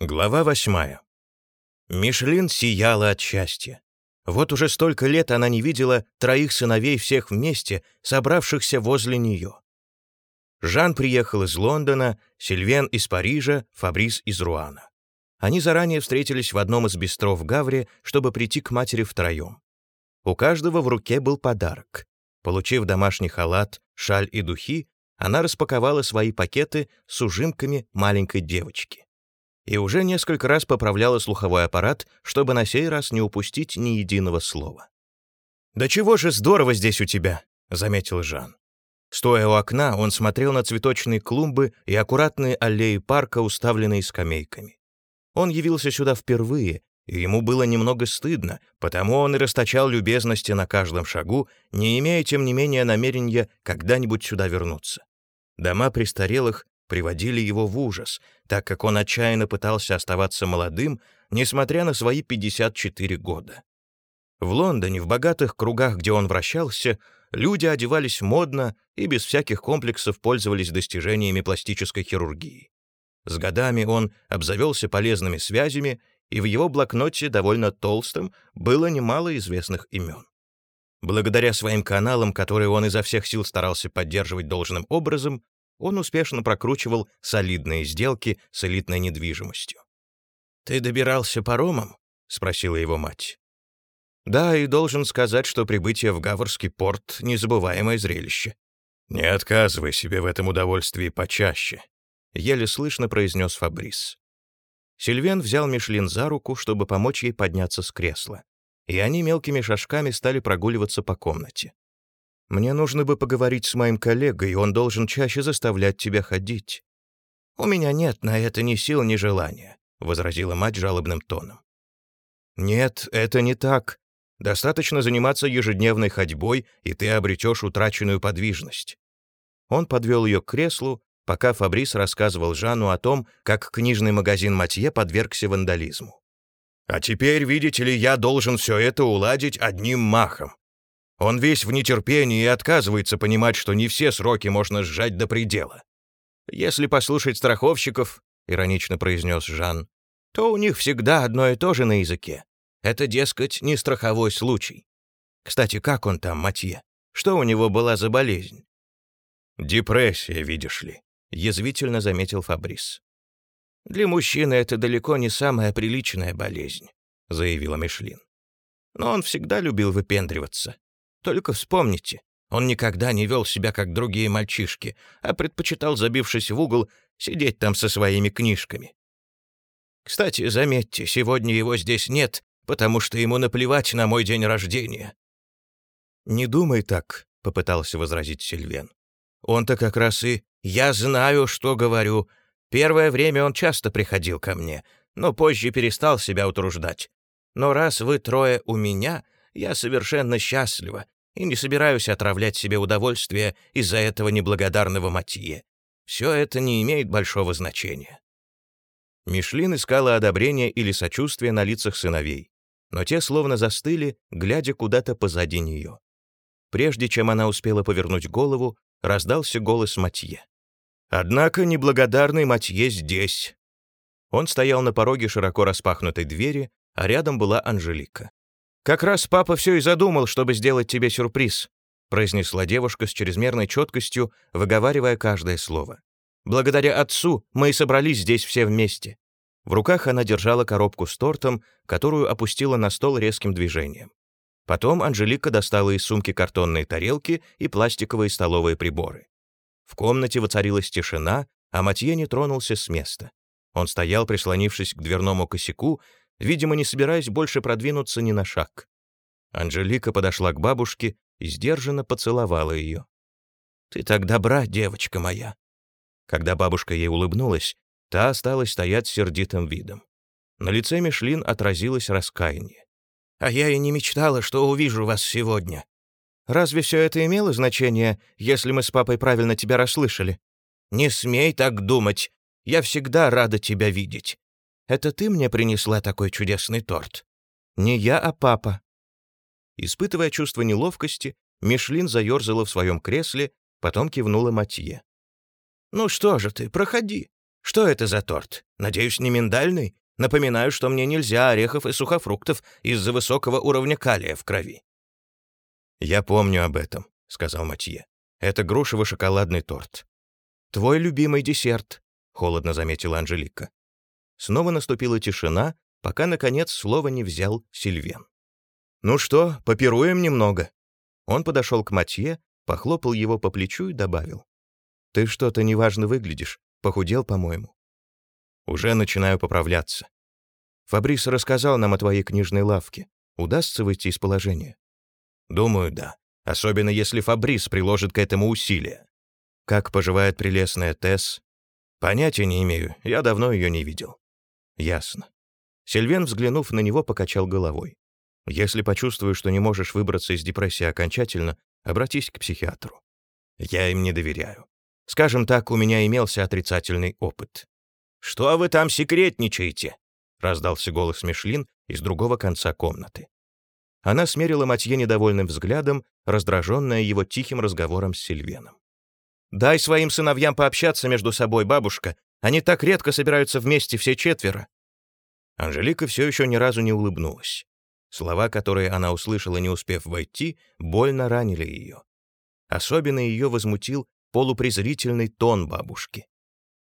Глава восьмая. Мишлин сияла от счастья. Вот уже столько лет она не видела троих сыновей всех вместе, собравшихся возле нее. Жан приехал из Лондона, Сильвен из Парижа, Фабрис из Руана. Они заранее встретились в одном из бистров в Гавре, чтобы прийти к матери втроем. У каждого в руке был подарок. Получив домашний халат, шаль и духи, она распаковала свои пакеты с ужимками маленькой девочки. И уже несколько раз поправляла слуховой аппарат, чтобы на сей раз не упустить ни единого слова. «Да чего же здорово здесь у тебя!» — заметил Жан. Стоя у окна, он смотрел на цветочные клумбы и аккуратные аллеи парка, уставленные скамейками. Он явился сюда впервые, и ему было немного стыдно, потому он и расточал любезности на каждом шагу, не имея, тем не менее, намерения когда-нибудь сюда вернуться. Дома престарелых приводили его в ужас, так как он отчаянно пытался оставаться молодым, несмотря на свои 54 года. В Лондоне, в богатых кругах, где он вращался, люди одевались модно и без всяких комплексов пользовались достижениями пластической хирургии. С годами он обзавелся полезными связями, и в его блокноте, довольно толстом, было немало известных имен. Благодаря своим каналам, которые он изо всех сил старался поддерживать должным образом, он успешно прокручивал солидные сделки с элитной недвижимостью. «Ты добирался паромом?» — спросила его мать. «Да, и должен сказать, что прибытие в Гаврский порт — незабываемое зрелище». «Не отказывай себе в этом удовольствии почаще», — еле слышно произнес Фабрис. Сильвен взял Мишлин за руку, чтобы помочь ей подняться с кресла и они мелкими шажками стали прогуливаться по комнате. «Мне нужно бы поговорить с моим коллегой, он должен чаще заставлять тебя ходить». «У меня нет на это ни сил, ни желания», — возразила мать жалобным тоном. «Нет, это не так. Достаточно заниматься ежедневной ходьбой, и ты обретешь утраченную подвижность». Он подвел ее к креслу, пока Фабрис рассказывал Жанну о том, как книжный магазин Матье подвергся вандализму. А теперь, видите ли, я должен все это уладить одним махом. Он весь в нетерпении и отказывается понимать, что не все сроки можно сжать до предела. «Если послушать страховщиков», — иронично произнес Жан, «то у них всегда одно и то же на языке. Это, дескать, не страховой случай. Кстати, как он там, Матье? Что у него была за болезнь?» «Депрессия, видишь ли», — язвительно заметил Фабрис. «Для мужчины это далеко не самая приличная болезнь», — заявила Мишлин. «Но он всегда любил выпендриваться. Только вспомните, он никогда не вел себя, как другие мальчишки, а предпочитал, забившись в угол, сидеть там со своими книжками. Кстати, заметьте, сегодня его здесь нет, потому что ему наплевать на мой день рождения». «Не думай так», — попытался возразить Сильвен. «Он-то как раз и... Я знаю, что говорю», Первое время он часто приходил ко мне, но позже перестал себя утруждать. Но раз вы трое у меня, я совершенно счастлива и не собираюсь отравлять себе удовольствие из-за этого неблагодарного Матье. Все это не имеет большого значения». Мишлин искала одобрения или сочувствия на лицах сыновей, но те словно застыли, глядя куда-то позади нее. Прежде чем она успела повернуть голову, раздался голос Матье. Однако неблагодарный Матье здесь. Он стоял на пороге широко распахнутой двери, а рядом была Анжелика. «Как раз папа все и задумал, чтобы сделать тебе сюрприз», произнесла девушка с чрезмерной четкостью, выговаривая каждое слово. «Благодаря отцу мы и собрались здесь все вместе». В руках она держала коробку с тортом, которую опустила на стол резким движением. Потом Анжелика достала из сумки картонные тарелки и пластиковые столовые приборы. В комнате воцарилась тишина, а Матье не тронулся с места. Он стоял, прислонившись к дверному косяку, видимо, не собираясь больше продвинуться ни на шаг. Анжелика подошла к бабушке и сдержанно поцеловала ее. «Ты так добра, девочка моя!» Когда бабушка ей улыбнулась, та осталась стоять с сердитым видом. На лице Мишлин отразилось раскаяние. «А я и не мечтала, что увижу вас сегодня. Разве все это имело значение, если мы с папой правильно тебя расслышали? Не смей так думать. Я всегда рада тебя видеть. Это ты мне принесла такой чудесный торт? Не я, а папа. Испытывая чувство неловкости, Мишлин заерзала в своем кресле, потом кивнула Матье. «Ну что же ты, проходи. Что это за торт? Надеюсь, не миндальный? Напоминаю, что мне нельзя орехов и сухофруктов из-за высокого уровня калия в крови». «Я помню об этом», — сказал Матье. «Это грушево-шоколадный торт». «Твой любимый десерт», — холодно заметила Анжелика. Снова наступила тишина, пока, наконец, слово не взял Сильвен. «Ну что, попируем немного?» Он подошел к Матье, похлопал его по плечу и добавил. «Ты что-то неважно выглядишь. Похудел, по-моему». «Уже начинаю поправляться. Фабрис рассказал нам о твоей книжной лавке. Удастся выйти из положения?» «Думаю, да. Особенно если Фабрис приложит к этому усилия. Как поживает прелестная Тесс? Понятия не имею, я давно ее не видел». «Ясно». Сильвен, взглянув на него, покачал головой. «Если почувствуешь, что не можешь выбраться из депрессии окончательно, обратись к психиатру. Я им не доверяю. Скажем так, у меня имелся отрицательный опыт. «Что вы там секретничаете?» — раздался голос Мишлин из другого конца комнаты. Она смерила Матье недовольным взглядом, раздраженная его тихим разговором с Сильвеном. «Дай своим сыновьям пообщаться между собой, бабушка. Они так редко собираются вместе все четверо». Анжелика все еще ни разу не улыбнулась. Слова, которые она услышала, не успев войти, больно ранили ее. Особенно ее возмутил полупрезрительный тон бабушки.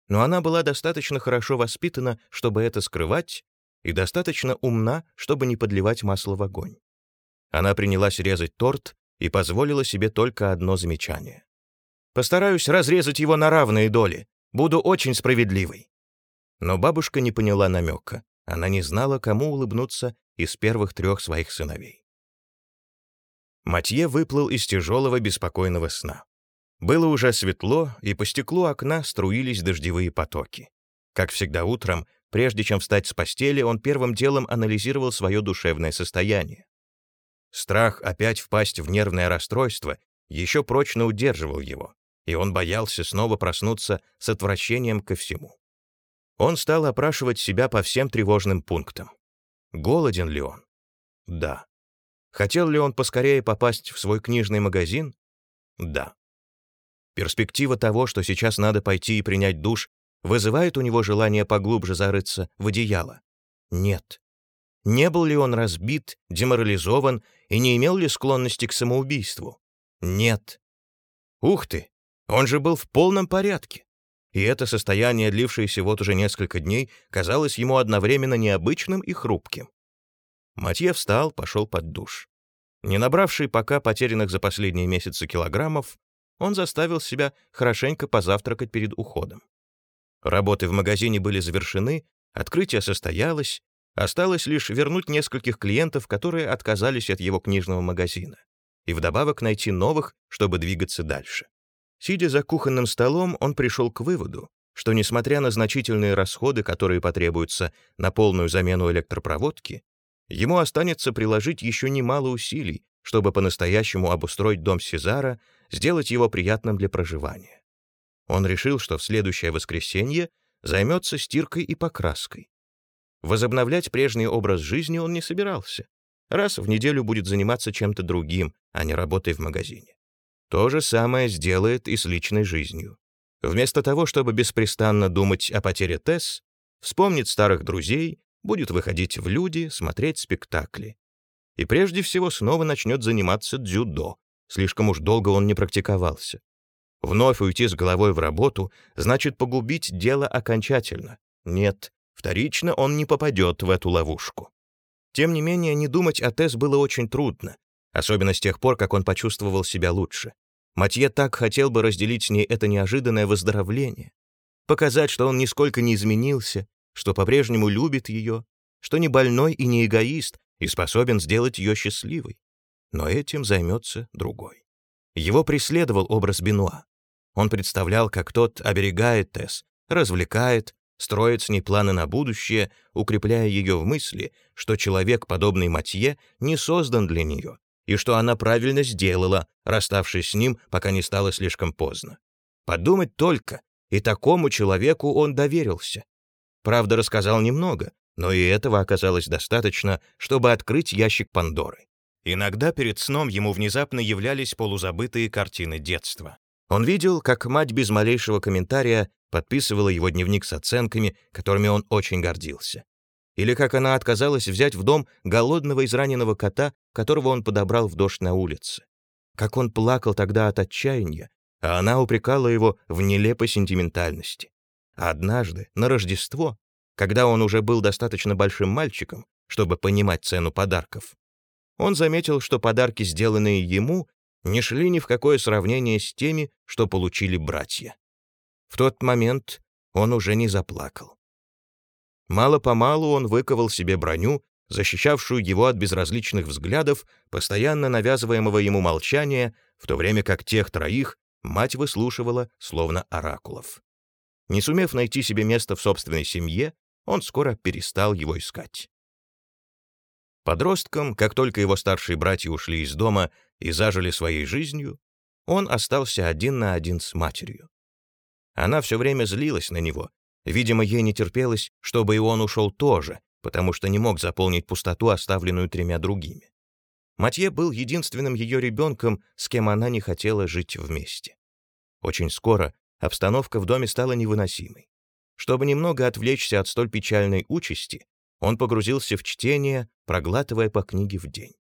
Но она была достаточно хорошо воспитана, чтобы это скрывать, и достаточно умна, чтобы не подливать масло в огонь. Она принялась резать торт и позволила себе только одно замечание. «Постараюсь разрезать его на равные доли. Буду очень справедливой». Но бабушка не поняла намека. Она не знала, кому улыбнуться из первых трех своих сыновей. Матье выплыл из тяжелого беспокойного сна. Было уже светло, и по стеклу окна струились дождевые потоки. Как всегда утром, прежде чем встать с постели, он первым делом анализировал свое душевное состояние. Страх опять впасть в нервное расстройство еще прочно удерживал его, и он боялся снова проснуться с отвращением ко всему. Он стал опрашивать себя по всем тревожным пунктам. Голоден ли он? Да. Хотел ли он поскорее попасть в свой книжный магазин? Да. Перспектива того, что сейчас надо пойти и принять душ, вызывает у него желание поглубже зарыться в одеяло? Нет. Не был ли он разбит, деморализован и не имел ли склонности к самоубийству? Нет. Ух ты, он же был в полном порядке. И это состояние, длившееся вот уже несколько дней, казалось ему одновременно необычным и хрупким. Матье встал, пошел под душ. Не набравший пока потерянных за последние месяцы килограммов, он заставил себя хорошенько позавтракать перед уходом. Работы в магазине были завершены, открытие состоялось, осталось лишь вернуть нескольких клиентов, которые отказались от его книжного магазина, и вдобавок найти новых, чтобы двигаться дальше. Сидя за кухонным столом, он пришел к выводу, что, несмотря на значительные расходы, которые потребуются на полную замену электропроводки, ему останется приложить еще немало усилий, чтобы по-настоящему обустроить дом Сезара сделать его приятным для проживания. Он решил, что в следующее воскресенье займется стиркой и покраской. Возобновлять прежний образ жизни он не собирался. Раз в неделю будет заниматься чем-то другим, а не работой в магазине. То же самое сделает и с личной жизнью. Вместо того, чтобы беспрестанно думать о потере Тесс, вспомнит старых друзей, будет выходить в люди, смотреть спектакли. И прежде всего снова начнет заниматься дзюдо, Слишком уж долго он не практиковался. Вновь уйти с головой в работу значит погубить дело окончательно. Нет, вторично он не попадет в эту ловушку. Тем не менее, не думать о Тесс было очень трудно, особенно с тех пор, как он почувствовал себя лучше. Матье так хотел бы разделить с ней это неожиданное выздоровление, показать, что он нисколько не изменился, что по-прежнему любит ее, что не больной и не эгоист и способен сделать ее счастливой но этим займется другой. Его преследовал образ Бенуа. Он представлял, как тот оберегает Тесс, развлекает, строит с ней планы на будущее, укрепляя ее в мысли, что человек, подобный Матье, не создан для нее, и что она правильно сделала, расставшись с ним, пока не стало слишком поздно. Подумать только, и такому человеку он доверился. Правда, рассказал немного, но и этого оказалось достаточно, чтобы открыть ящик Пандоры. Иногда перед сном ему внезапно являлись полузабытые картины детства. Он видел, как мать без малейшего комментария подписывала его дневник с оценками, которыми он очень гордился. Или как она отказалась взять в дом голодного израненного кота, которого он подобрал в дождь на улице. Как он плакал тогда от отчаяния, а она упрекала его в нелепой сентиментальности. Однажды, на Рождество, когда он уже был достаточно большим мальчиком, чтобы понимать цену подарков, он заметил, что подарки, сделанные ему, не шли ни в какое сравнение с теми, что получили братья. В тот момент он уже не заплакал. Мало-помалу он выковал себе броню, защищавшую его от безразличных взглядов, постоянно навязываемого ему молчания, в то время как тех троих мать выслушивала, словно оракулов. Не сумев найти себе место в собственной семье, он скоро перестал его искать. Подростком, как только его старшие братья ушли из дома и зажили своей жизнью, он остался один на один с матерью. Она все время злилась на него, видимо, ей не терпелось, чтобы и он ушел тоже, потому что не мог заполнить пустоту, оставленную тремя другими. Матье был единственным ее ребенком, с кем она не хотела жить вместе. Очень скоро обстановка в доме стала невыносимой. Чтобы немного отвлечься от столь печальной участи, он погрузился в чтение, проглатывая по книге в день.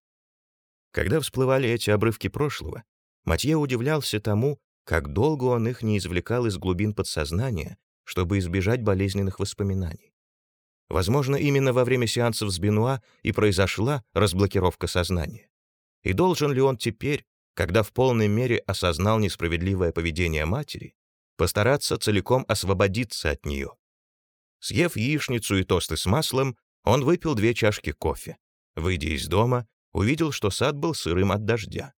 Когда всплывали эти обрывки прошлого, Матье удивлялся тому, как долго он их не извлекал из глубин подсознания, чтобы избежать болезненных воспоминаний. Возможно, именно во время сеансов с Бенуа и произошла разблокировка сознания. И должен ли он теперь, когда в полной мере осознал несправедливое поведение матери, постараться целиком освободиться от нее? Съев яичницу и тосты с маслом, он выпил две чашки кофе. Выйдя из дома, увидел, что сад был сырым от дождя.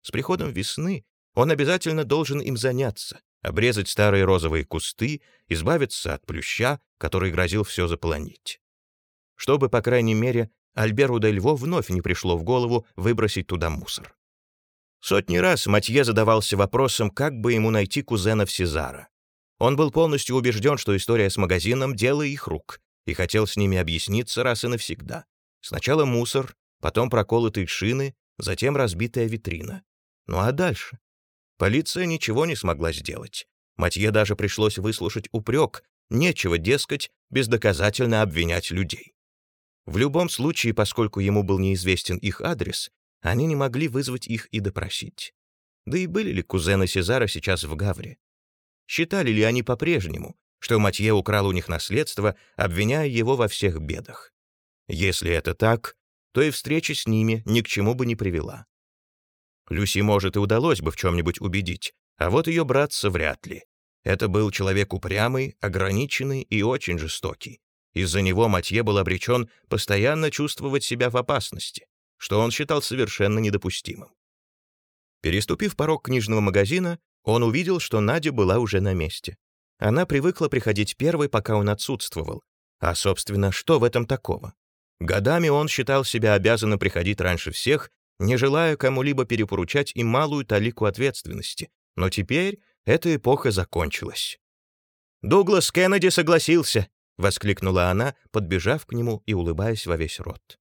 С приходом весны он обязательно должен им заняться, обрезать старые розовые кусты, избавиться от плюща, который грозил все заполонить. Чтобы, по крайней мере, Альберу Дельво вновь не пришло в голову выбросить туда мусор. Сотни раз Матье задавался вопросом, как бы ему найти кузенов Сезара. Он был полностью убежден, что история с магазином — дело их рук, и хотел с ними объясниться раз и навсегда. Сначала мусор, потом проколотые шины, затем разбитая витрина. Ну а дальше? Полиция ничего не смогла сделать. Матье даже пришлось выслушать упрек, нечего, дескать, бездоказательно обвинять людей. В любом случае, поскольку ему был неизвестен их адрес, они не могли вызвать их и допросить. Да и были ли кузены Сезара сейчас в Гавре? Считали ли они по-прежнему, что Матье украл у них наследство, обвиняя его во всех бедах? Если это так, то и встреча с ними ни к чему бы не привела. Люси, может, и удалось бы в чем-нибудь убедить, а вот ее братца вряд ли. Это был человек упрямый, ограниченный и очень жестокий. Из-за него Матье был обречен постоянно чувствовать себя в опасности, что он считал совершенно недопустимым. Переступив порог книжного магазина, он увидел, что Надя была уже на месте. Она привыкла приходить первой, пока он отсутствовал. А, собственно, что в этом такого? Годами он считал себя обязанным приходить раньше всех не желая кому-либо перепоручать и малую талику ответственности. Но теперь эта эпоха закончилась. «Дуглас Кеннеди согласился!» — воскликнула она, подбежав к нему и улыбаясь во весь рот.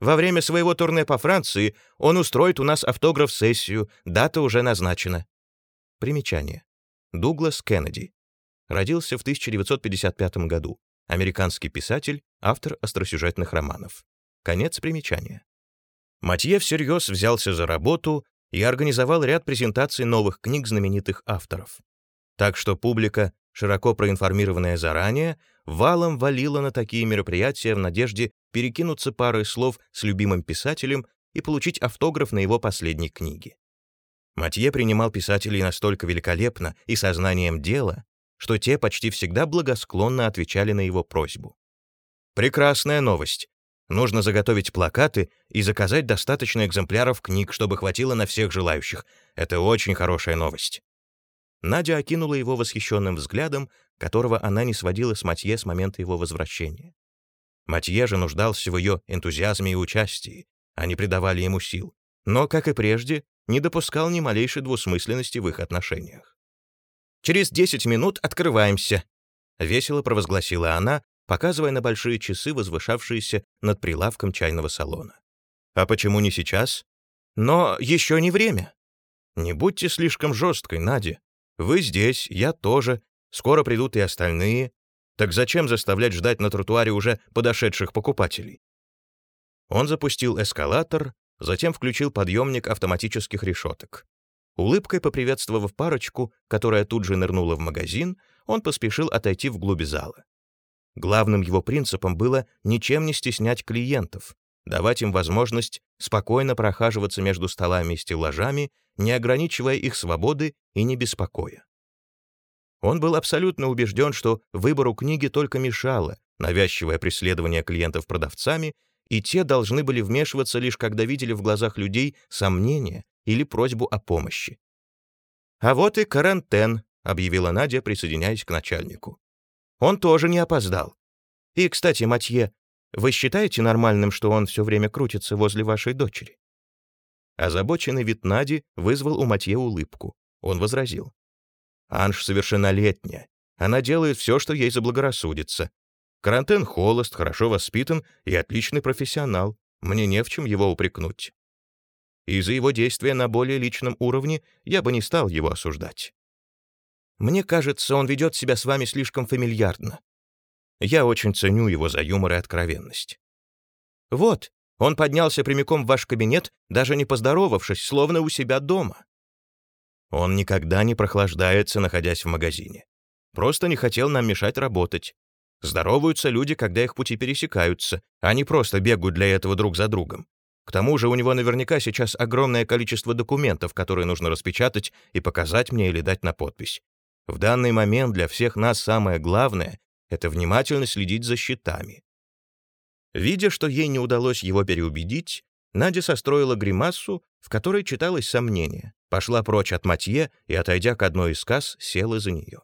«Во время своего турне по Франции он устроит у нас автограф-сессию, дата уже назначена». Примечание. Дуглас Кеннеди. Родился в 1955 году. Американский писатель, автор остросюжетных романов. Конец примечания. Матье всерьез взялся за работу и организовал ряд презентаций новых книг знаменитых авторов. Так что публика, широко проинформированная заранее, валом валила на такие мероприятия в надежде перекинуться парой слов с любимым писателем и получить автограф на его последней книге. Матье принимал писателей настолько великолепно и сознанием дела, что те почти всегда благосклонно отвечали на его просьбу. Прекрасная новость. Нужно заготовить плакаты и заказать достаточно экземпляров книг, чтобы хватило на всех желающих. Это очень хорошая новость. Надя окинула его восхищенным взглядом, которого она не сводила с Матье с момента его возвращения. Матье же нуждался в ее энтузиазме и участии, они придавали ему сил, но, как и прежде, не допускал ни малейшей двусмысленности в их отношениях. «Через десять минут открываемся», — весело провозгласила она, показывая на большие часы, возвышавшиеся над прилавком чайного салона. «А почему не сейчас?» «Но еще не время». «Не будьте слишком жесткой, Надя. Вы здесь, я тоже, Скоро придут и остальные. Так зачем заставлять ждать на тротуаре уже подошедших покупателей? Он запустил эскалатор, затем включил подъемник автоматических решеток. Улыбкой поприветствовав парочку, которая тут же нырнула в магазин, он поспешил отойти вглубь зала. Главным его принципом было ничем не стеснять клиентов, давать им возможность спокойно прохаживаться между столами и стеллажами, не ограничивая их свободы и не беспокоя. Он был абсолютно убежден, что выбору книги только мешало навязчивое преследование клиентов продавцами, и те должны были вмешиваться лишь когда видели в глазах людей сомнения или просьбу о помощи. «А вот и карантен», — объявила Надя, присоединяясь к начальнику. «Он тоже не опоздал. И, кстати, Матье, вы считаете нормальным, что он все время крутится возле вашей дочери?» Озабоченный вид Нади вызвал у Матье улыбку. Он возразил. Анж совершеннолетняя. Она делает все, что ей заблагорассудится. Карантен холост, хорошо воспитан и отличный профессионал. Мне не в чем его упрекнуть. Из-за его действия на более личном уровне я бы не стал его осуждать. Мне кажется, он ведет себя с вами слишком фамильярно. Я очень ценю его за юмор и откровенность. Вот, он поднялся прямиком в ваш кабинет, даже не поздоровавшись, словно у себя дома. Он никогда не прохлаждается, находясь в магазине. Просто не хотел нам мешать работать. Здороваются люди, когда их пути пересекаются, а не просто бегают для этого друг за другом. К тому же у него наверняка сейчас огромное количество документов, которые нужно распечатать и показать мне или дать на подпись. В данный момент для всех нас самое главное — это внимательно следить за счетами. Видя, что ей не удалось его переубедить, Надя состроила гримасу, в которой читалось сомнение, пошла прочь от Матье и, отойдя к одной из касс, села за нее.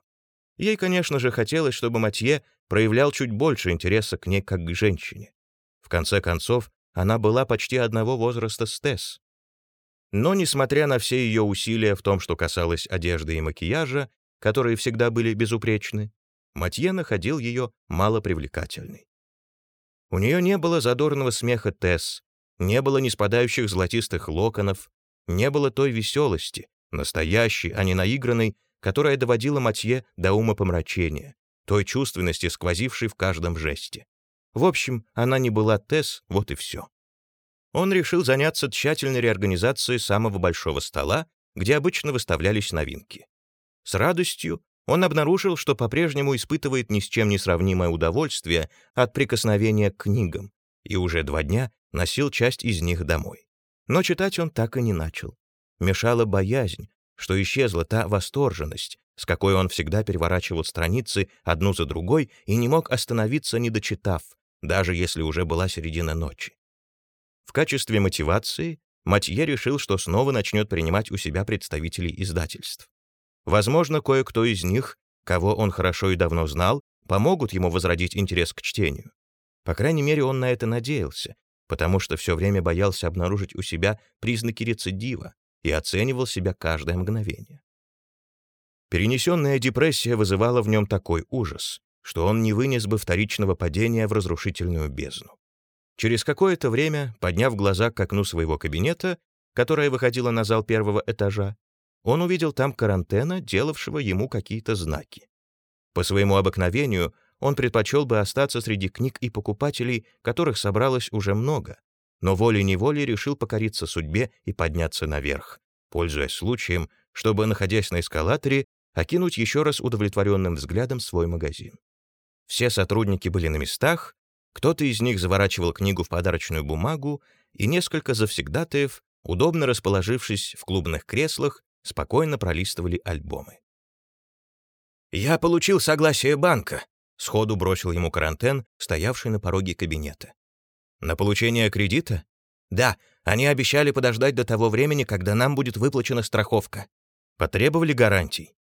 Ей, конечно же, хотелось, чтобы Матье проявлял чуть больше интереса к ней как к женщине. В конце концов, она была почти одного возраста с Тесс. Но, несмотря на все ее усилия в том, что касалось одежды и макияжа, которые всегда были безупречны, Матье находил ее малопривлекательной. У нее не было задорного смеха Тесс, не было неспадающих золотистых локонов, не было той веселости, настоящей, а не наигранной, которая доводила Матье до ума помрачения, той чувственности, сквозившей в каждом жесте. В общем, она не была Тесс, вот и все. Он решил заняться тщательной реорганизацией самого большого стола, где обычно выставлялись новинки. С радостью он обнаружил, что по-прежнему испытывает ни с чем не сравнимое удовольствие от прикосновения к книгам, и уже два дня носил часть из них домой. Но читать он так и не начал. Мешала боязнь, что исчезла та восторженность, с какой он всегда переворачивал страницы одну за другой и не мог остановиться, не дочитав, даже если уже была середина ночи. В качестве мотивации Матье решил, что снова начнет принимать у себя представителей издательств. Возможно, кое-кто из них, кого он хорошо и давно знал, помогут ему возродить интерес к чтению. По крайней мере, он на это надеялся, потому что все время боялся обнаружить у себя признаки рецидива и оценивал себя каждое мгновение. Перенесенная депрессия вызывала в нем такой ужас, что он не вынес бы вторичного падения в разрушительную бездну. Через какое-то время, подняв глаза к окну своего кабинета, которое выходило на зал первого этажа, он увидел там карантена, делавшего ему какие-то знаки. По своему обыкновению он предпочел бы остаться среди книг и покупателей, которых собралось уже много, но волей-неволей решил покориться судьбе и подняться наверх, пользуясь случаем, чтобы, находясь на эскалаторе, окинуть еще раз удовлетворенным взглядом свой магазин. Все сотрудники были на местах, кто-то из них заворачивал книгу в подарочную бумагу, и несколько завсегдатаев, удобно расположившись в клубных креслах, спокойно пролистывали альбомы. «Я получил согласие банка», Сходу бросил ему карантен, стоявший на пороге кабинета. «На получение кредита?» «Да, они обещали подождать до того времени, когда нам будет выплачена страховка. Потребовали гарантий.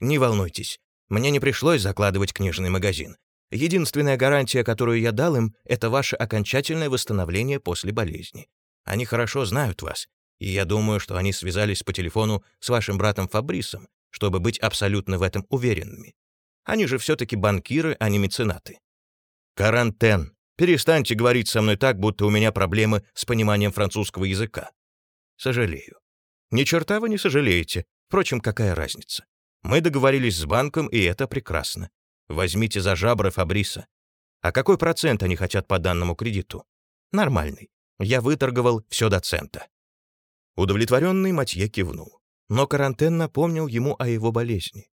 Не волнуйтесь, мне не пришлось закладывать книжный магазин. Единственная гарантия, которую я дал им, это ваше окончательное восстановление после болезни. Они хорошо знают вас, и я думаю, что они связались по телефону с вашим братом Фабрисом, чтобы быть абсолютно в этом уверенными. Они же все-таки банкиры, а не меценаты. Карантен. Перестаньте говорить со мной так, будто у меня проблемы с пониманием французского языка. Сожалею. Ни черта вы не сожалеете. Впрочем, какая разница? Мы договорились с банком, и это прекрасно. Возьмите за жабры Фабриса. А какой процент они хотят по данному кредиту? Нормальный. Я выторговал все до цента. Удовлетворенный Матье кивнул. Но Карантен напомнил ему о его болезни.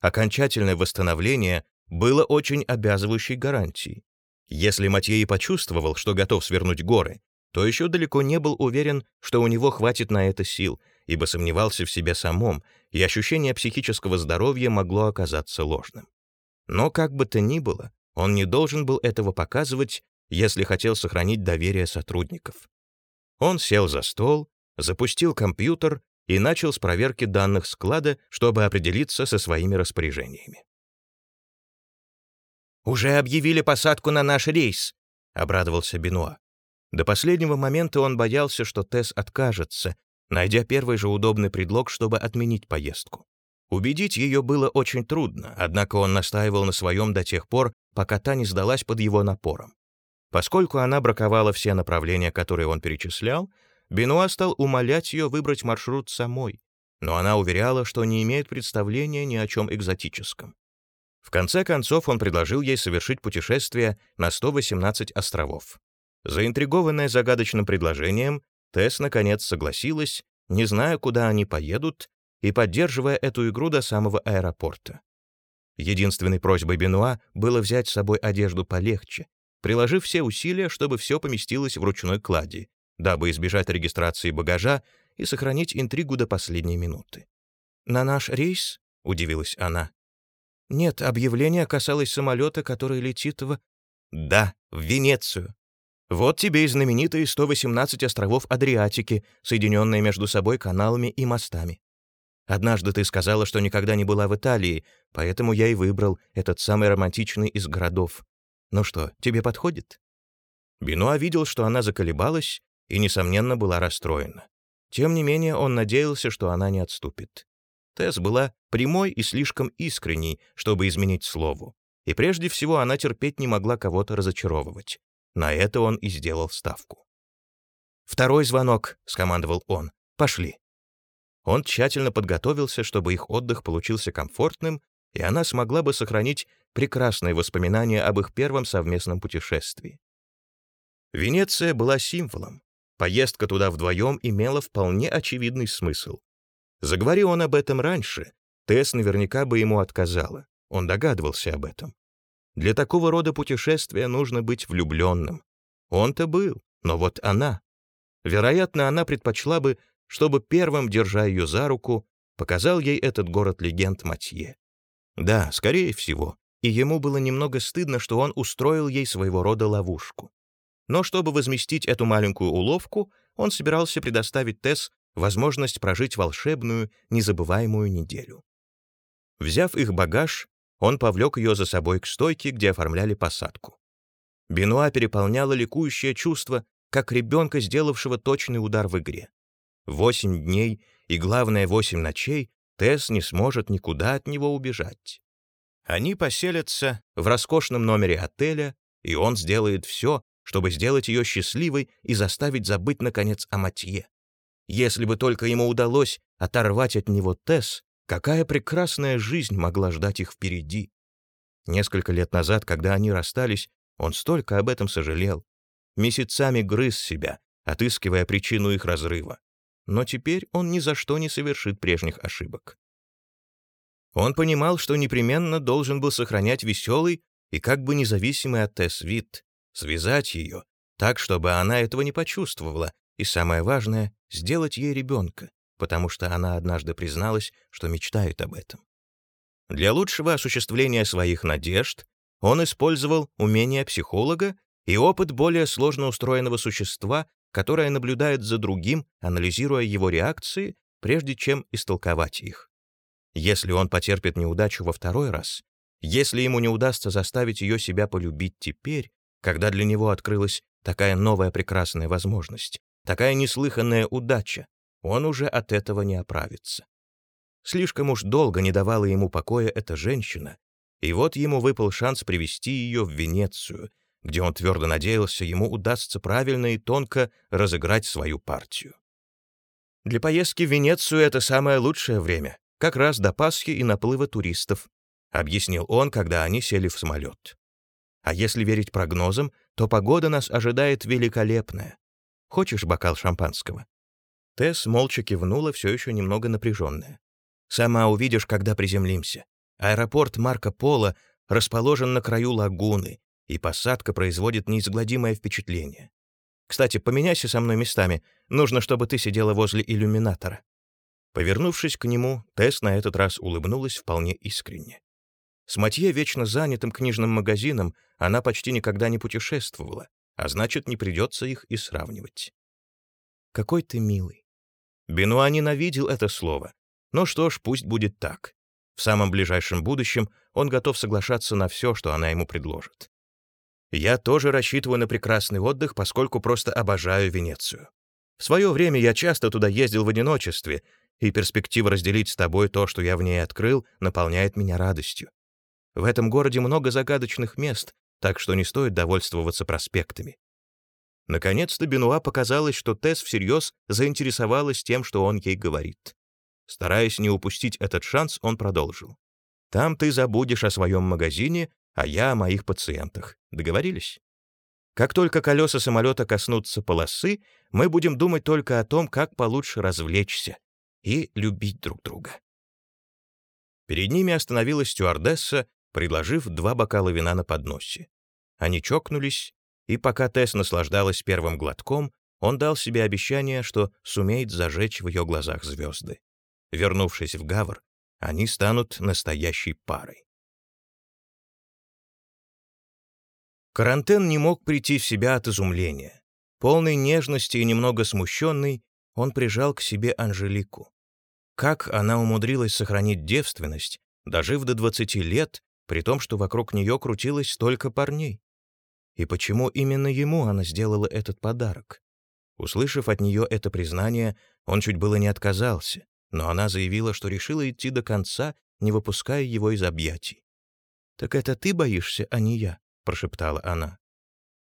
Окончательное восстановление было очень обязывающей гарантией. Если Матье и почувствовал, что готов свернуть горы, то еще далеко не был уверен, что у него хватит на это сил, ибо сомневался в себе самом, и ощущение психического здоровья могло оказаться ложным. Но как бы то ни было, он не должен был этого показывать, если хотел сохранить доверие сотрудников. Он сел за стол, запустил компьютер и начал с проверки данных склада, чтобы определиться со своими распоряжениями. «Уже объявили посадку на наш рейс», — обрадовался Бенуа. До последнего момента он боялся, что Тесс откажется, найдя первый же удобный предлог, чтобы отменить поездку. Убедить ее было очень трудно, однако он настаивал на своем до тех пор, пока та не сдалась под его напором. Поскольку она браковала все направления, которые он перечислял, Бенуа стал умолять ее выбрать маршрут самой, но она уверяла, что не имеет представления ни о чем экзотическом. В конце концов он предложил ей совершить путешествие на 118 островов. Заинтригованная загадочным предложением, Тесс наконец согласилась, не зная, куда они поедут, и поддерживая эту игру до самого аэропорта. Единственной просьбой Бенуа было взять с собой одежду полегче, приложив все усилия, чтобы все поместилось в ручной клади, дабы избежать регистрации багажа и сохранить интригу до последней минуты. «На наш рейс?» — удивилась она. «Нет, объявление касалось самолета, который летит в...» «Да, в Венецию. Вот тебе и знаменитые 118 островов Адриатики, соединенные между собой каналами и мостами. Однажды ты сказала, что никогда не была в Италии, поэтому я и выбрал этот самый романтичный из городов. Ну что, тебе подходит?» Бенуа видел, что она заколебалась и, несомненно, была расстроена. Тем не менее, он надеялся, что она не отступит. Тесс была прямой и слишком искренней, чтобы изменить слову. И прежде всего она терпеть не могла кого-то разочаровывать. На это он и сделал ставку. «Второй звонок», — скомандовал он. «Пошли». Он тщательно подготовился, чтобы их отдых получился комфортным, и она смогла бы сохранить прекрасные воспоминания об их первом совместном путешествии. Венеция была символом. Поездка туда вдвоем имела вполне очевидный смысл. Заговори он об этом раньше, Тесс наверняка бы ему отказала. Он догадывался об этом. Для такого рода путешествия нужно быть влюбленным. Он-то был, но вот она. Вероятно, она предпочла бы, чтобы первым, держа ее за руку, показал ей этот город легенд Матье. Да, скорее всего, и ему было немного стыдно, что он устроил ей своего рода ловушку. Но чтобы возместить эту маленькую уловку, он собирался предоставить Тесс возможность прожить волшебную, незабываемую неделю. Взяв их багаж, он повлек ее за собой к стойке, где оформляли посадку. Бенуа переполняло ликующее чувство, как ребенка, сделавшего точный удар в игре. Восемь дней и, главное, восемь ночей Тесс не сможет никуда от него убежать. Они поселятся в роскошном номере отеля, и он сделает все, чтобы сделать ее счастливой и заставить забыть, наконец, о Матье. Если бы только ему удалось оторвать от него Тесс, Какая прекрасная жизнь могла ждать их впереди. Несколько лет назад, когда они расстались, он столько об этом сожалел. Месяцами грыз себя, отыскивая причину их разрыва. Но теперь он ни за что не совершит прежних ошибок. Он понимал, что непременно должен был сохранять веселый и как бы независимый от Тесс вид, связать ее так, чтобы она этого не почувствовала, и самое важное — сделать ей ребенка потому что она однажды призналась, что мечтает об этом. Для лучшего осуществления своих надежд он использовал умения психолога и опыт более сложно устроенного существа, которое наблюдает за другим, анализируя его реакции, прежде чем истолковать их. Если он потерпит неудачу во второй раз, если ему не удастся заставить ее себя полюбить теперь, когда для него открылась такая новая прекрасная возможность, такая неслыханная удача, он уже от этого не оправится. Слишком уж долго не давала ему покоя эта женщина, и вот ему выпал шанс привести ее в Венецию, где он твердо надеялся, ему удастся правильно и тонко разыграть свою партию. «Для поездки в Венецию это самое лучшее время», как раз до Пасхи и наплыва туристов, объяснил он, когда они сели в самолет. А если верить прогнозам, то погода нас ожидает великолепная. Хочешь бокал шампанского?» Тесс молча кивнула, все еще немного напряженная. «Сама увидишь, когда приземлимся. Аэропорт Марко Поло расположен на краю лагуны, и посадка производит неизгладимое впечатление. Кстати, поменяйся со мной местами. Нужно, чтобы ты сидела возле иллюминатора». Повернувшись к нему, Тесс на этот раз улыбнулась вполне искренне. С Матье, вечно занятым книжным магазином, она почти никогда не путешествовала, а значит, не придется их и сравнивать. «Какой ты милый». Бенуа ненавидел это слово. Но что ж, пусть будет так. В самом ближайшем будущем он готов соглашаться на все, что она ему предложит. Я тоже рассчитываю на прекрасный отдых, поскольку просто обожаю Венецию. В свое время я часто туда ездил в одиночестве, и перспектива разделить с тобой то, что я в ней открыл, наполняет меня радостью. В этом городе много загадочных мест, так что не стоит довольствоваться проспектами. Наконец-то Бенуа показалось, что Тесс всерьез заинтересовалась тем, что он ей говорит. Стараясь не упустить этот шанс, он продолжил. «Там ты забудешь о своем магазине, а я о моих пациентах. Договорились? Как только колеса самолета коснутся полосы, мы будем думать только о том, как получше развлечься и любить друг друга». Перед ними остановилась стюардесса предложив два бокала вина на подносе. Они чокнулись, и пока Тесс наслаждалась первым глотком, он дал себе обещание, что сумеет зажечь в ее глазах звезды. Вернувшись в Гавр, они станут настоящей парой. Карантен не мог прийти в себя от изумления. Полной нежности и немного смущенный, он прижал к себе Анжелику. Как она умудрилась сохранить девственность, дожив до 20 лет при том, что вокруг нее крутилось столько парней. И почему именно ему она сделала этот подарок? Услышав от нее это признание, он чуть было не отказался, но она заявила, что решила идти до конца, не выпуская его из объятий. «Так это ты боишься, а не я», — прошептала она.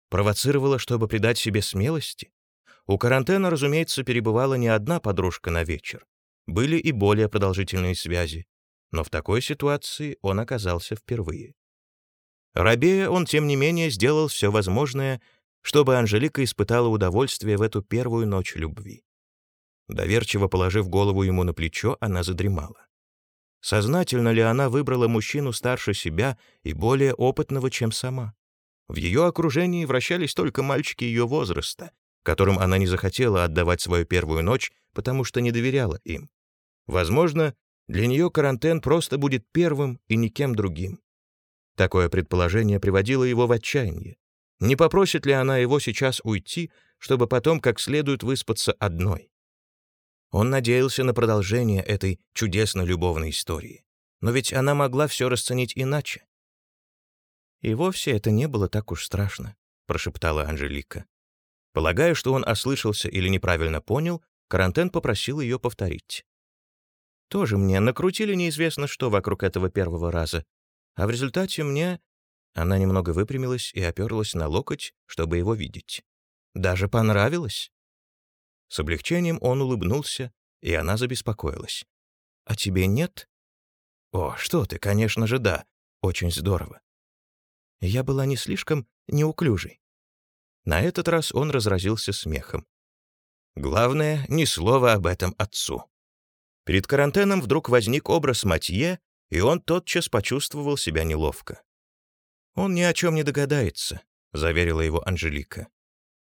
Провоцировала, чтобы придать себе смелости? У карантена, разумеется, перебывала не одна подружка на вечер. Были и более продолжительные связи но в такой ситуации он оказался впервые. Рабея он, тем не менее, сделал все возможное, чтобы Анжелика испытала удовольствие в эту первую ночь любви. Доверчиво положив голову ему на плечо, она задремала. Сознательно ли она выбрала мужчину старше себя и более опытного, чем сама? В ее окружении вращались только мальчики ее возраста, которым она не захотела отдавать свою первую ночь, потому что не доверяла им. Возможно, для нее карантен просто будет первым и никем другим. Такое предположение приводило его в отчаяние. Не попросит ли она его сейчас уйти, чтобы потом как следует выспаться одной? Он надеялся на продолжение этой чудесно любовной истории. Но ведь она могла все расценить иначе. «И вовсе это не было так уж страшно», — прошептала Анжелика. Полагая, что он ослышался или неправильно понял, Карантен попросил ее повторить. Тоже мне накрутили неизвестно что вокруг этого первого раза. А в результате мне... Она немного выпрямилась и оперлась на локоть, чтобы его видеть. Даже понравилось. С облегчением он улыбнулся, и она забеспокоилась. «А тебе нет?» «О, что ты, конечно же, да. Очень здорово». Я была не слишком неуклюжей. На этот раз он разразился смехом. «Главное, ни слова об этом отцу». Перед карантеном вдруг возник образ Матье, и он тотчас почувствовал себя неловко. «Он ни о чем не догадается», — заверила его Анжелика.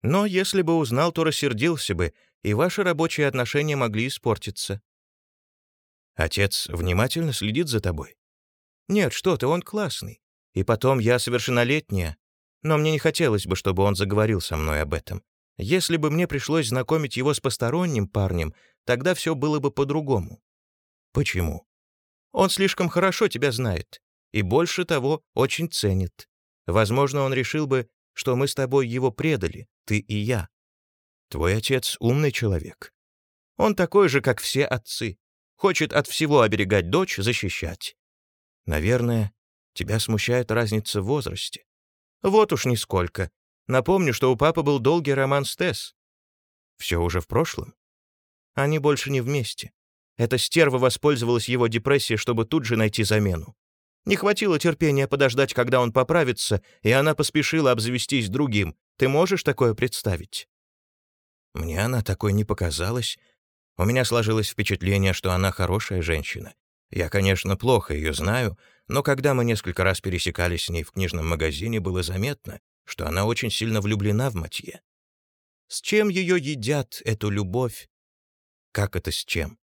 «Но если бы узнал, то рассердился бы, и ваши рабочие отношения могли испортиться». «Отец внимательно следит за тобой?» «Нет, что ты, он классный. И потом я совершеннолетняя, но мне не хотелось бы, чтобы он заговорил со мной об этом. Если бы мне пришлось знакомить его с посторонним парнем, тогда все было бы по-другому. Почему? Он слишком хорошо тебя знает и, больше того, очень ценит. Возможно, он решил бы, что мы с тобой его предали, ты и я. Твой отец умный человек. Он такой же, как все отцы. Хочет от всего оберегать дочь, защищать. Наверное, тебя смущает разница в возрасте. Вот уж нисколько. Напомню, что у папы был долгий роман с Тесс. Все уже в прошлом. Они больше не вместе. Эта стерва воспользовалась его депрессией, чтобы тут же найти замену. Не хватило терпения подождать, когда он поправится, и она поспешила обзавестись другим. Ты можешь такое представить? Мне она такой не показалась. У меня сложилось впечатление, что она хорошая женщина. Я, конечно, плохо ее знаю, но когда мы несколько раз пересекались с ней в книжном магазине, было заметно, что она очень сильно влюблена в Матье. С чем ее едят, эту любовь? Как это с чем?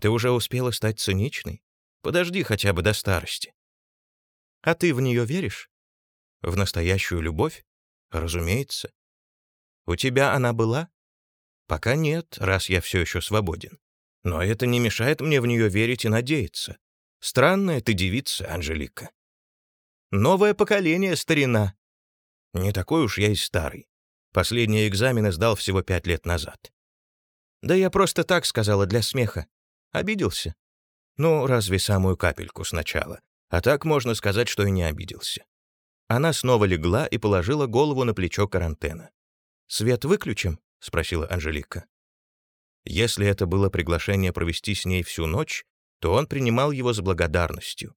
Ты уже успела стать циничной? Подожди хотя бы до старости. А ты в нее веришь? В настоящую любовь? Разумеется. У тебя она была? Пока нет, раз я все еще свободен. Но это не мешает мне в нее верить и надеяться. Странная ты девица, Анжелика. Новое поколение, старина. Не такой уж я и старый. Последние экзамены сдал всего пять лет назад. Да я просто так сказала для смеха. Обиделся? Ну, разве самую капельку сначала. А так можно сказать, что и не обиделся. Она снова легла и положила голову на плечо карантена. «Свет выключим?» — спросила Анжелика. Если это было приглашение провести с ней всю ночь, то он принимал его с благодарностью.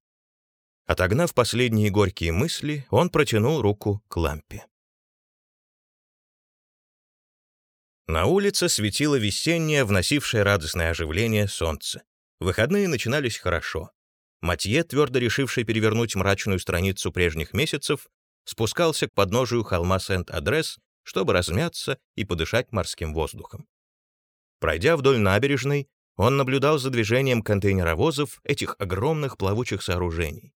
Отогнав последние горькие мысли, он протянул руку к лампе. На улице светило весеннее, вносившее радостное оживление солнце. Выходные начинались хорошо. Матье, твердо решивший перевернуть мрачную страницу прежних месяцев, спускался к подножию холма Сент-Адрес, чтобы размяться и подышать морским воздухом. Пройдя вдоль набережной, он наблюдал за движением контейнеровозов этих огромных плавучих сооружений.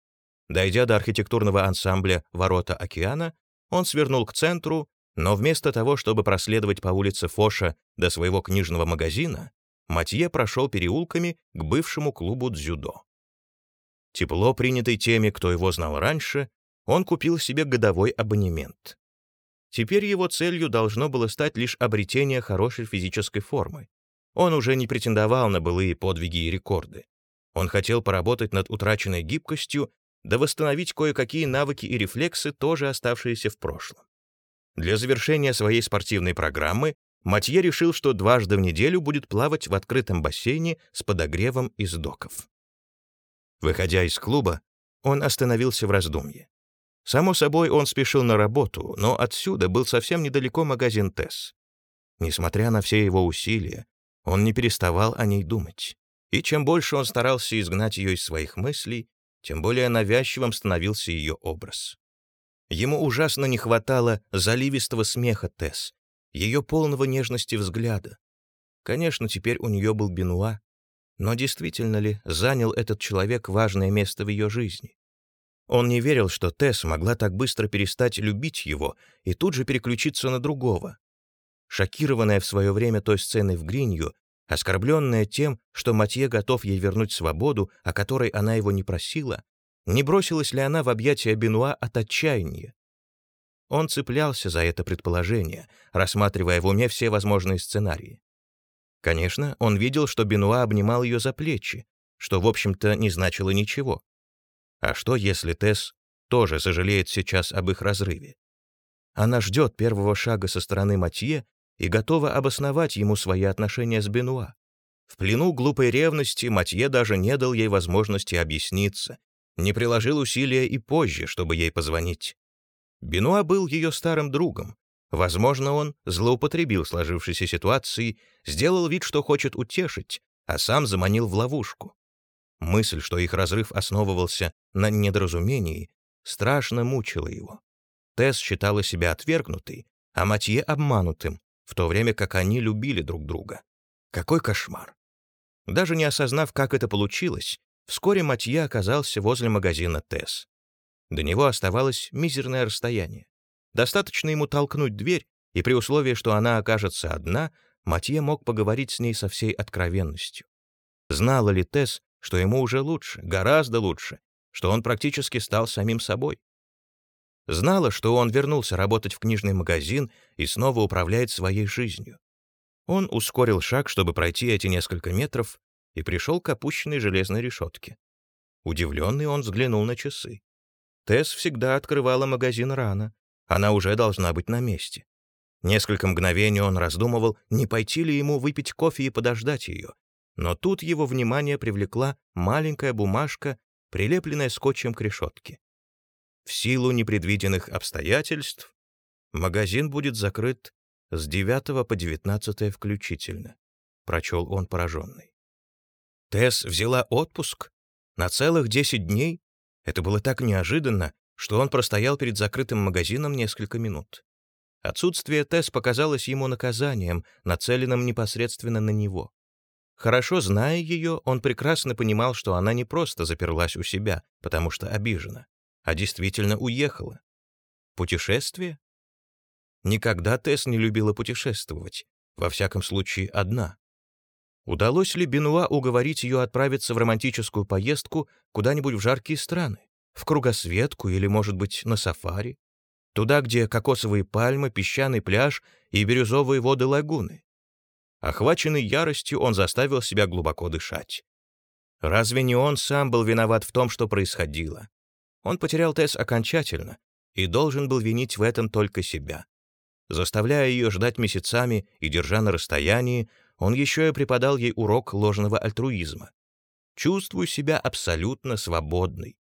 Дойдя до архитектурного ансамбля «Ворота океана», он свернул к центру, но вместо того, чтобы проследовать по улице Фоша до своего книжного магазина, Матье прошел переулками к бывшему клубу дзюдо. Тепло принятой теме, кто его знал раньше, он купил себе годовой абонемент. Теперь его целью должно было стать лишь обретение хорошей физической формы. Он уже не претендовал на былые подвиги и рекорды. Он хотел поработать над утраченной гибкостью, да восстановить кое-какие навыки и рефлексы, тоже оставшиеся в прошлом. Для завершения своей спортивной программы Матье решил, что дважды в неделю будет плавать в открытом бассейне с подогревом из доков. Выходя из клуба, он остановился в раздумье. Само собой, он спешил на работу, но отсюда был совсем недалеко магазин Тесс. Несмотря на все его усилия, он не переставал о ней думать. И чем больше он старался изгнать ее из своих мыслей, тем более навязчивым становился ее образ. Ему ужасно не хватало заливистого смеха Тесс, ее полного нежности взгляда. Конечно, теперь у нее был Бенуа, но действительно ли занял этот человек важное место в ее жизни? Он не верил, что Тесс могла так быстро перестать любить его и тут же переключиться на другого. Шокированная в свое время той сценой в Гринью, оскорбленная тем, что Матье готов ей вернуть свободу, о которой она его не просила, не бросилась ли она в объятия Бенуа от отчаяния? Он цеплялся за это предположение, рассматривая в уме все возможные сценарии. Конечно, он видел, что Бенуа обнимал ее за плечи, что, в общем-то, не значило ничего. А что, если Тесс тоже сожалеет сейчас об их разрыве? Она ждет первого шага со стороны Матье и готова обосновать ему свои отношения с Бенуа. В плену глупой ревности Матье даже не дал ей возможности объясниться, не приложил усилия и позже, чтобы ей позвонить. Бенуа был ее старым другом, Возможно, он злоупотребил сложившейся ситуацией, сделал вид, что хочет утешить, а сам заманил в ловушку. Мысль, что их разрыв основывался на недоразумении, страшно мучила его. Тесс считала себя отвергнутой, а Матье — обманутым, в то время как они любили друг друга. Какой кошмар! Даже не осознав, как это получилось, вскоре Матье оказался возле магазина Тесс. До него оставалось мизерное расстояние. Достаточно ему толкнуть дверь, и при условии, что она окажется одна, Матье мог поговорить с ней со всей откровенностью. Знала ли Тесс, что ему уже лучше, гораздо лучше, что он практически стал самим собой? Знала, что он вернулся работать в книжный магазин и снова управляет своей жизнью. Он ускорил шаг, чтобы пройти эти несколько метров, и пришел к опущенной железной решетке. Удивленный он взглянул на часы. Тесс всегда открывала магазин рано, она уже должна быть на месте. Несколько мгновений он раздумывал, не пойти ли ему выпить кофе и подождать ее. Но тут его внимание привлекла маленькая бумажка, прилепленная скотчем к решетке. В силу непредвиденных обстоятельств магазин будет закрыт с 9 по 19 включительно, прочел он пораженный. Тесс взяла отпуск на целых 10 дней. Это было так неожиданно, что он простоял перед закрытым магазином несколько минут. Отсутствие Тесс показалось ему наказанием, нацеленным непосредственно на него. Хорошо зная ее, он прекрасно понимал, что она не просто заперлась у себя, потому что обижена, а действительно уехала. Путешествие? Никогда Тесс не любила путешествовать, во всяком случае одна. Удалось ли Бенуа уговорить ее отправиться в романтическую поездку куда-нибудь в жаркие страны? В кругосветку или, может быть, на сафари? Туда, где кокосовые пальмы, песчаный пляж и бирюзовые воды лагуны. Охваченный яростью, он заставил себя глубоко дышать. Разве не он сам был виноват в том, что происходило? Он потерял Тесс окончательно и должен был винить в этом только себя. Заставляя ее ждать месяцами и держа на расстоянии, он еще и преподал ей урок ложного альтруизма. Чувствую себя абсолютно свободной.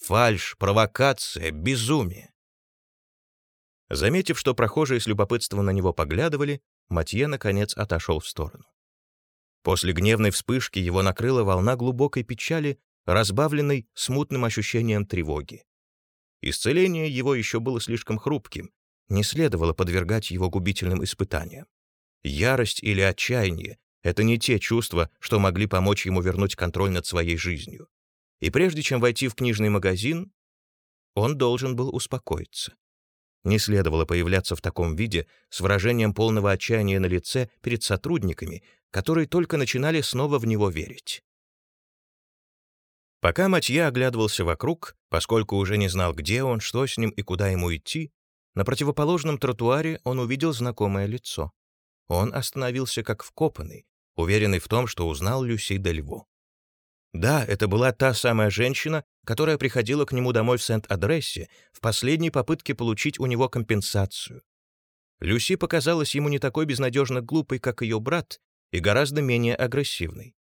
Фальшь, провокация, безумие. Заметив, что прохожие с любопытством на него поглядывали, Матье, наконец, отошел в сторону. После гневной вспышки его накрыла волна глубокой печали, разбавленной смутным ощущением тревоги. Исцеление его еще было слишком хрупким, не следовало подвергать его губительным испытаниям. Ярость или отчаяние — это не те чувства, что могли помочь ему вернуть контроль над своей жизнью. И прежде чем войти в книжный магазин, он должен был успокоиться. Не следовало появляться в таком виде с выражением полного отчаяния на лице перед сотрудниками, которые только начинали снова в него верить. Пока Матье оглядывался вокруг, поскольку уже не знал, где он, что с ним и куда ему идти, на противоположном тротуаре он увидел знакомое лицо. Он остановился как вкопанный, уверенный в том, что узнал Люси Дельво. Да, это была та самая женщина, которая приходила к нему домой в Сент-Адрессе в последней попытке получить у него компенсацию. Люси показалась ему не такой безнадежно глупой, как ее брат, и гораздо менее агрессивной.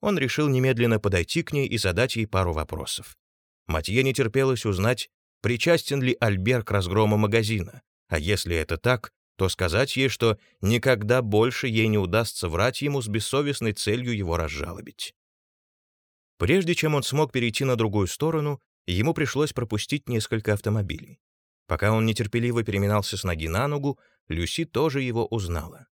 Он решил немедленно подойти к ней и задать ей пару вопросов. Матье не терпелось узнать, причастен ли Альбер к разгрому магазина, а если это так, то сказать ей, что никогда больше ей не удастся врать ему с бессовестной целью его разжалобить. Прежде чем он смог перейти на другую сторону, ему пришлось пропустить несколько автомобилей. Пока он нетерпеливо переминался с ноги на ногу, Люси тоже его узнала.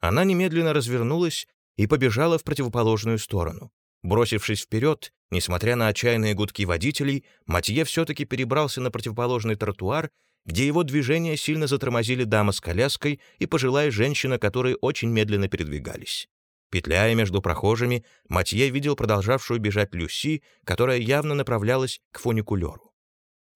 Она немедленно развернулась и побежала в противоположную сторону. Бросившись вперед, несмотря на отчаянные гудки водителей, Матье все-таки перебрался на противоположный тротуар, где его движение сильно затормозили дама с коляской и пожилая женщина, которые очень медленно передвигались. Петляя между прохожими, Матье видел продолжавшую бежать Люси, которая явно направлялась к фуникулеру.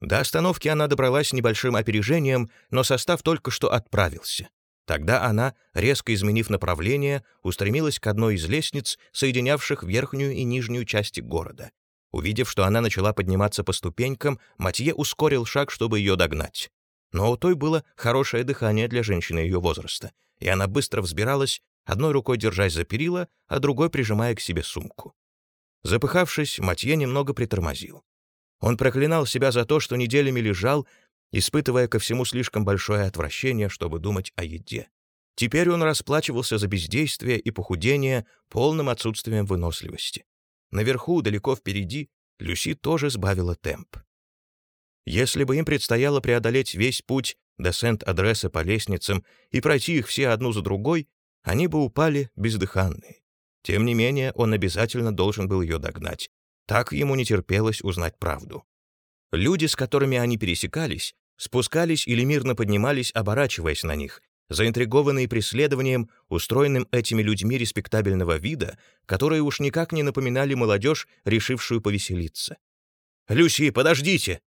До остановки она добралась с небольшим опережением, но состав только что отправился. Тогда она, резко изменив направление, устремилась к одной из лестниц, соединявших верхнюю и нижнюю части города. Увидев, что она начала подниматься по ступенькам, Матье ускорил шаг, чтобы ее догнать. Но у той было хорошее дыхание для женщины ее возраста, и она быстро взбиралась, одной рукой держась за перила, а другой прижимая к себе сумку. Запыхавшись, Матье немного притормозил. Он проклинал себя за то, что неделями лежал, испытывая ко всему слишком большое отвращение, чтобы думать о еде. Теперь он расплачивался за бездействие и похудение полным отсутствием выносливости. Наверху, далеко впереди, Люси тоже сбавила темп. Если бы им предстояло преодолеть весь путь до Сент-Адреса по лестницам и пройти их все одну за другой, они бы упали бездыханные. Тем не менее, он обязательно должен был ее догнать. Так ему не терпелось узнать правду. Люди, с которыми они пересекались, спускались или мирно поднимались, оборачиваясь на них, заинтригованные преследованием, устроенным этими людьми респектабельного вида, которые уж никак не напоминали молодежь, решившую повеселиться. «Люси, подождите!»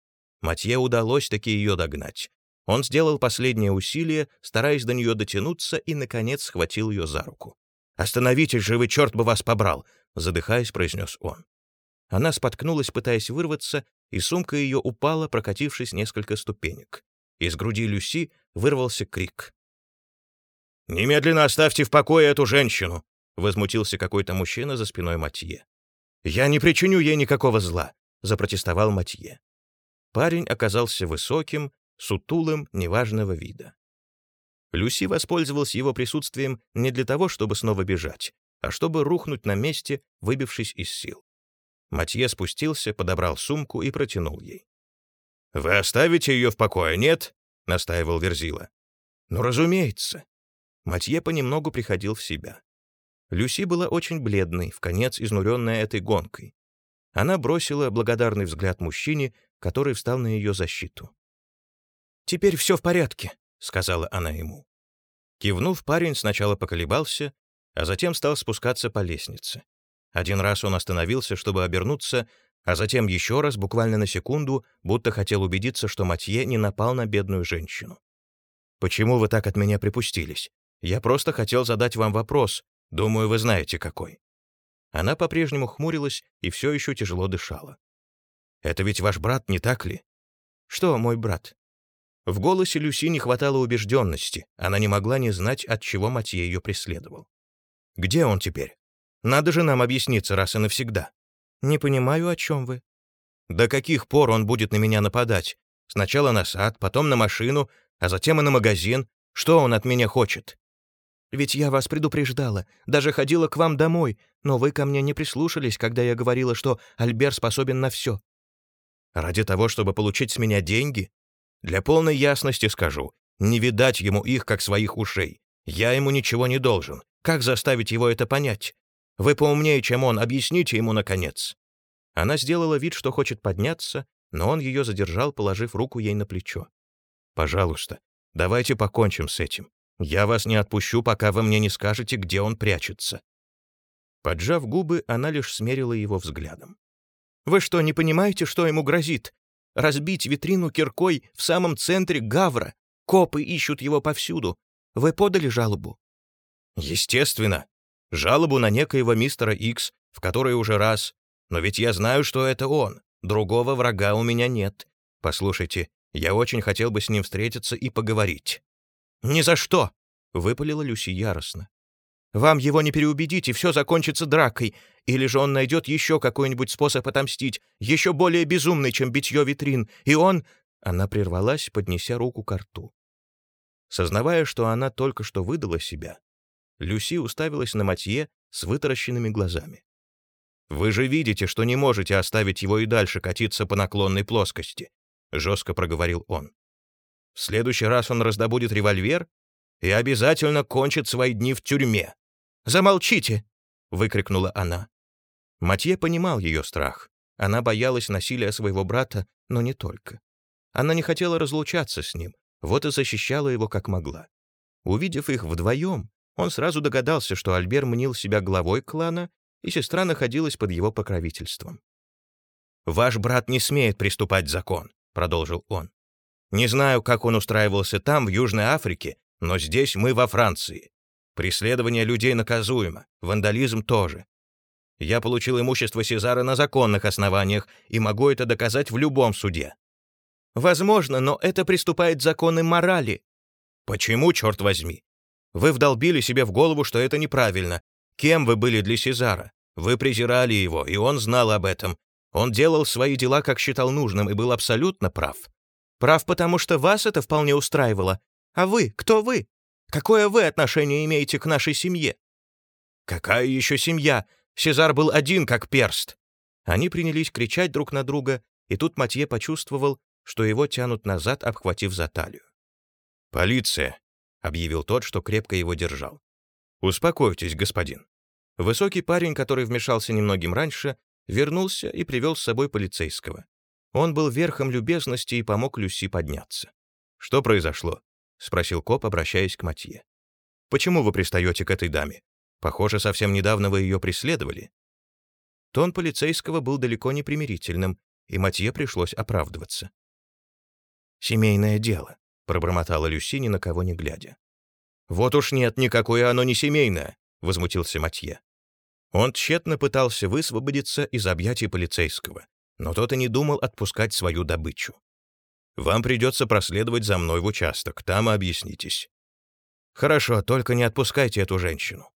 Матье удалось таки ее догнать. Он сделал последнее усилие, стараясь до нее дотянуться, и, наконец, схватил ее за руку. «Остановитесь же вы, черт бы вас побрал!» — задыхаясь, произнес он. Она споткнулась, пытаясь вырваться, и сумка ее упала, прокатившись несколько ступенек. Из груди Люси вырвался крик. «Немедленно оставьте в покое эту женщину!» — возмутился какой-то мужчина за спиной Матье. «Я не причиню ей никакого зла», — запротестовал Матье. Парень оказался высоким, сутулым, неважного вида. Люси воспользовалась его присутствием не для того, чтобы снова бежать, а чтобы рухнуть на месте, выбившись из сил. Матье спустился, подобрал сумку и протянул ей. «Вы оставите ее в покое, нет?» — настаивал Верзила. «Ну, разумеется». Матье понемногу приходил в себя. Люси была очень бледной, в конец изнуренная этой гонкой. Она бросила благодарный взгляд мужчине, который встал на ее защиту. «Теперь все в порядке», — сказала она ему. Кивнув, парень сначала поколебался, а затем стал спускаться по лестнице. Один раз он остановился, чтобы обернуться, а затем еще раз, буквально на секунду, будто хотел убедиться, что Матье не напал на бедную женщину. «Почему вы так от меня припустились? Я просто хотел задать вам вопрос. Думаю, вы знаете, какой». Она по-прежнему хмурилась и все еще тяжело дышала. «Это ведь ваш брат, не так ли?» «Что, мой брат?» В голосе Люси не хватало убежденности, она не могла не знать, от чего Матье ее преследовал. «Где он теперь? Надо же нам объясниться раз и навсегда». «Не понимаю, о чем вы». «До каких пор он будет на меня нападать? Сначала на сад, потом на машину, а затем и на магазин. Что он от меня хочет?» «Ведь я вас предупреждала, даже ходила к вам домой, но вы ко мне не прислушались, когда я говорила, что Альбер способен на все». «Ради того, чтобы получить с меня деньги? Для полной ясности скажу, не видать ему их, как своих ушей. Я ему ничего не должен. Как заставить его это понять? Вы поумнее, чем он, объясните ему, наконец». Она сделала вид, что хочет подняться, но он ее задержал, положив руку ей на плечо. «Пожалуйста, давайте покончим с этим. Я вас не отпущу, пока вы мне не скажете, где он прячется». Поджав губы, она лишь смерила его взглядом. «Вы что, не понимаете, что ему грозит? разбить витрину киркой в самом центре Гавра. Копы ищут его повсюду. Вы подали жалобу?» «Естественно. Жалобу на некоего мистера Икс, в который уже раз. Но ведь я знаю, что это он. Другого врага у меня нет. Послушайте, я очень хотел бы с ним встретиться и поговорить». «Ни за что!» — выпалила Люси яростно. Вам его не переубедить, и все закончится дракой. Или же он найдет еще какой-нибудь способ отомстить, еще более безумный, чем битье витрин. И он...» Она прервалась, поднеся руку к рту. Сознавая, что она только что выдала себя, Люси уставилась на Матье с вытаращенными глазами. «Вы же видите, что не можете оставить его и дальше катиться по наклонной плоскости», — жестко проговорил он. «В следующий раз он раздобудет револьвер и обязательно кончит свои дни в тюрьме. «Замолчите!» — выкрикнула она. Матье понимал ее страх. Она боялась насилия своего брата, но не только. Она не хотела разлучаться с ним, вот и защищала его как могла. Увидев их вдвоем, он сразу догадался, что Альбер мнил себя главой клана, и сестра находилась под его покровительством. «Ваш брат не смеет приступать закон», — продолжил он. «Не знаю, как он устраивался там, в Южной Африке, но здесь мы во Франции. Преследование людей наказуемо, вандализм тоже. Я получил имущество Сезара на законных основаниях и могу это доказать в любом суде. Возможно, но это приступает законы морали. Почему, черт возьми? Вы вдолбили себе в голову, что это неправильно. Кем вы были для Сезара? Вы презирали его, и он знал об этом. Он делал свои дела, как считал нужным, и был абсолютно прав. Прав, потому что вас это вполне устраивало. А вы, кто вы? Какое вы отношение имеете к нашей семье?» «Какая еще семья? Сезар был один, как перст!» Они принялись кричать друг на друга, и тут Матье почувствовал, что его тянут назад, обхватив за талию. «Полиция!» — объявил тот, что крепко его держал. «Успокойтесь, господин». Высокий парень, который вмешался немногим раньше, вернулся и привел с собой полицейского. Он был верхом любезности и помог Люси подняться. «Что произошло?» — спросил коп, обращаясь к Матье. «Почему вы пристаете к этой даме? Похоже, совсем недавно вы ее преследовали». Тон полицейского был далеко не примирительным, и Матье пришлось оправдываться. «Семейное дело», — пробормотала Люси, ни на кого не глядя. «Вот уж нет, никакое оно не семейное», — возмутился Матье. Он тщетно пытался высвободиться из объятий полицейского, но тот и не думал отпускать свою добычу. Вам придется проследовать за мной в участок, там и объяснитесь. Хорошо, только не отпускайте эту женщину.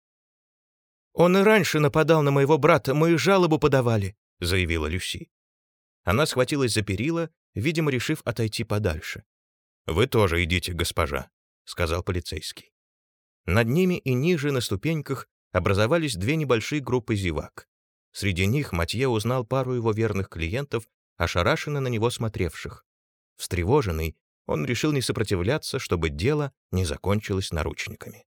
«Он и раньше нападал на моего брата, мы и жалобу подавали», — заявила Люси. Она схватилась за перила, видимо, решив отойти подальше. «Вы тоже идите, госпожа», — сказал полицейский. Над ними и ниже на ступеньках образовались две небольшие группы зевак. Среди них Матье узнал пару его верных клиентов, ошарашенно на него смотревших. Встревоженный, он решил не сопротивляться, чтобы дело не закончилось наручниками.